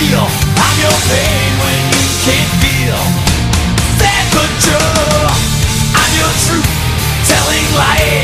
real I'm your pain when you can't feel. That but true I'm your truth telling lies.